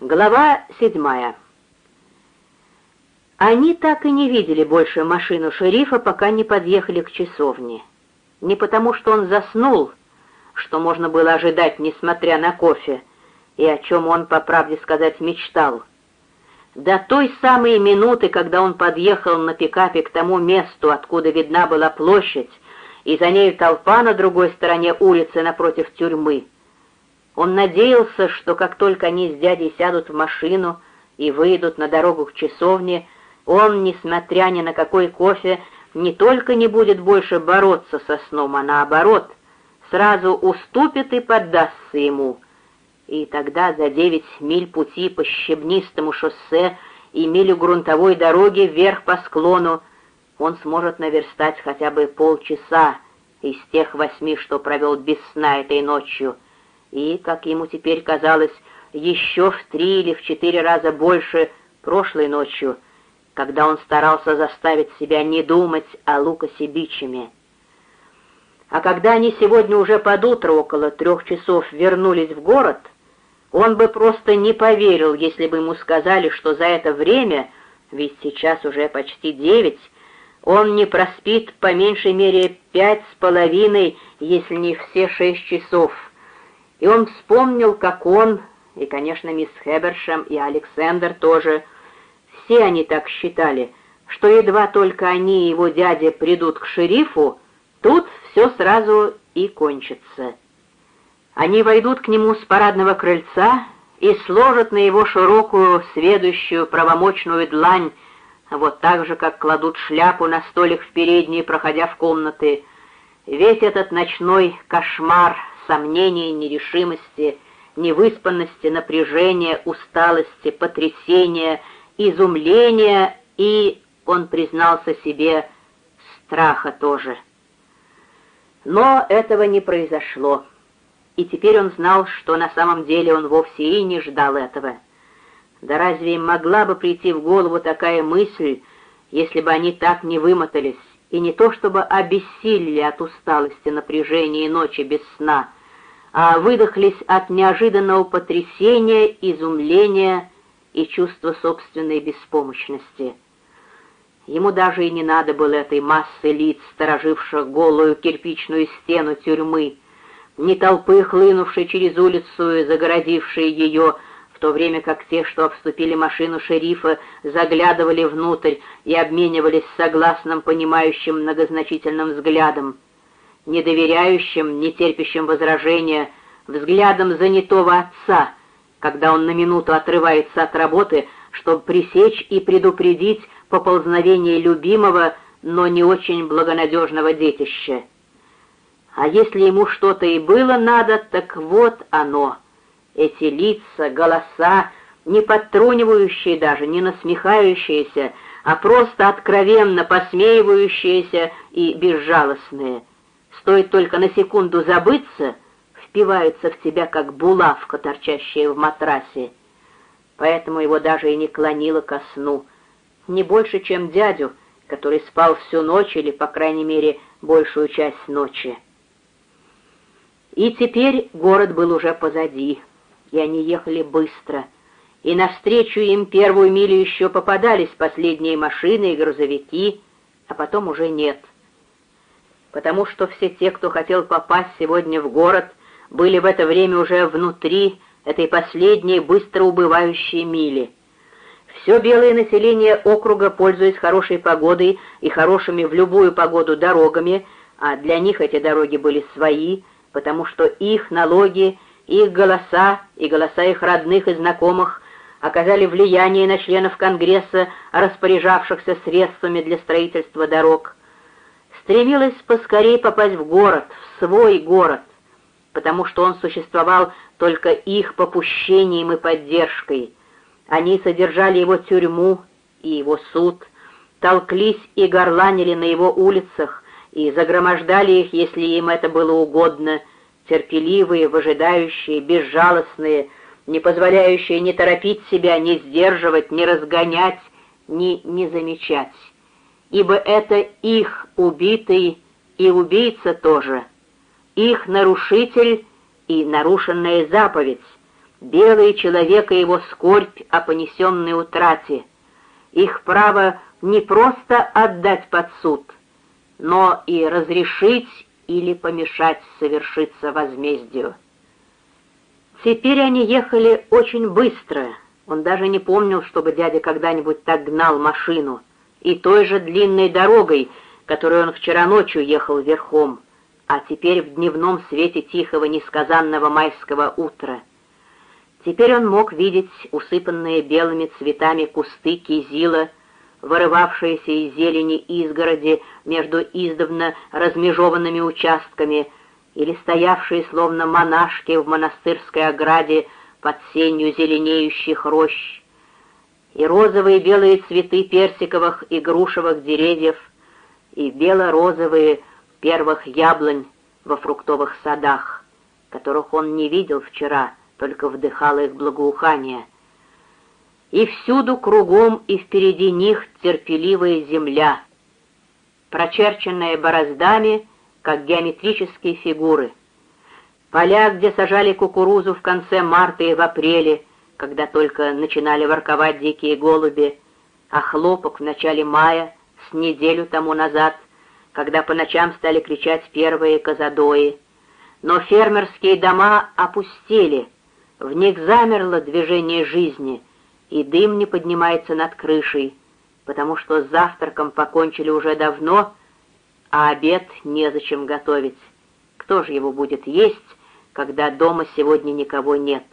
Глава седьмая. Они так и не видели больше машину шерифа, пока не подъехали к часовне. Не потому, что он заснул, что можно было ожидать, несмотря на кофе, и о чем он, по правде сказать, мечтал. До той самой минуты, когда он подъехал на пикапе к тому месту, откуда видна была площадь, и за ней толпа на другой стороне улицы напротив тюрьмы, он надеялся, что как только они с дядей сядут в машину и выйдут на дорогу к часовне, он, несмотря ни на какой кофе, не только не будет больше бороться со сном, а наоборот, сразу уступит и поддастся ему. И тогда за девять миль пути по щебнистому шоссе и милю грунтовой дороги вверх по склону он сможет наверстать хотя бы полчаса из тех восьми, что провел без сна этой ночью — и, как ему теперь казалось, еще в три или в четыре раза больше прошлой ночью, когда он старался заставить себя не думать о Лукасе Бичеме. А когда они сегодня уже под утро около трех часов вернулись в город, он бы просто не поверил, если бы ему сказали, что за это время, ведь сейчас уже почти девять, он не проспит по меньшей мере пять с половиной, если не все шесть часов — и он вспомнил, как он, и, конечно, мисс Хебершем и Александр тоже, все они так считали, что едва только они и его дядя придут к шерифу, тут все сразу и кончится. Они войдут к нему с парадного крыльца и сложат на его широкую, сведущую, правомочную длань, вот так же, как кладут шляпу на столик в передней, проходя в комнаты. Весь этот ночной кошмар сомнений, нерешимости, невыспанности, напряжения, усталости, потрясения, изумления и, он признался себе, страха тоже. Но этого не произошло, и теперь он знал, что на самом деле он вовсе и не ждал этого. Да разве им могла бы прийти в голову такая мысль, если бы они так не вымотались, и не то чтобы обессилели от усталости, напряжения и ночи без сна, а выдохлись от неожиданного потрясения, изумления и чувства собственной беспомощности. Ему даже и не надо было этой массы лиц, стороживших голую кирпичную стену тюрьмы, ни толпы, хлынувшей через улицу и загородившей ее, в то время как те, что обступили машину шерифа, заглядывали внутрь и обменивались согласным, понимающим многозначительным взглядом недоверяющим, нетерпящим возражения, взглядом занятого отца, когда он на минуту отрывается от работы, чтобы пресечь и предупредить поползновение любимого, но не очень благонадежного детища. А если ему что-то и было надо, так вот оно. Эти лица, голоса, не подтрунивающие даже, не насмехающиеся, а просто откровенно посмеивающиеся и безжалостные — Стоит только на секунду забыться, впиваются в тебя, как булавка, торчащая в матрасе. Поэтому его даже и не клонило ко сну. Не больше, чем дядю, который спал всю ночь или, по крайней мере, большую часть ночи. И теперь город был уже позади, и они ехали быстро, и навстречу им первую милю еще попадались последние машины и грузовики, а потом уже нет потому что все те, кто хотел попасть сегодня в город, были в это время уже внутри этой последней быстро убывающей мили. Все белое население округа, пользуясь хорошей погодой и хорошими в любую погоду дорогами, а для них эти дороги были свои, потому что их налоги, их голоса и голоса их родных и знакомых оказали влияние на членов Конгресса, распоряжавшихся средствами для строительства дорог – стремилась поскорее попасть в город, в свой город, потому что он существовал только их попущением и поддержкой. Они содержали его тюрьму и его суд, толклись и горланили на его улицах и загромождали их, если им это было угодно, терпеливые, выжидающие, безжалостные, не позволяющие ни торопить себя, ни сдерживать, ни разгонять, ни не замечать ибо это их убитый и убийца тоже, их нарушитель и нарушенная заповедь, белый человек и его скорбь о понесенной утрате, их право не просто отдать под суд, но и разрешить или помешать совершиться возмездию. Теперь они ехали очень быстро. Он даже не помнил, чтобы дядя когда-нибудь так гнал машину. И той же длинной дорогой, которой он вчера ночью ехал верхом, а теперь в дневном свете тихого несказанного майского утра. Теперь он мог видеть усыпанные белыми цветами кусты кизила, вырывавшиеся из зелени изгороди между издавна размежованными участками — или стоявшие словно монашки в монастырской ограде под сенью зеленеющих рощ, и розовые и белые цветы персиковых и грушевых деревьев, и бело-розовые первых яблонь во фруктовых садах, которых он не видел вчера, только вдыхал их благоухание. И всюду кругом и впереди них терпеливая земля, прочерченная бороздами как геометрические фигуры. Поля, где сажали кукурузу в конце марта и в апреле, когда только начинали ворковать дикие голуби, а хлопок в начале мая, с неделю тому назад, когда по ночам стали кричать первые козадои. Но фермерские дома опустели, в них замерло движение жизни, и дым не поднимается над крышей, потому что с завтраком покончили уже давно, а обед незачем готовить. Кто же его будет есть, когда дома сегодня никого нет?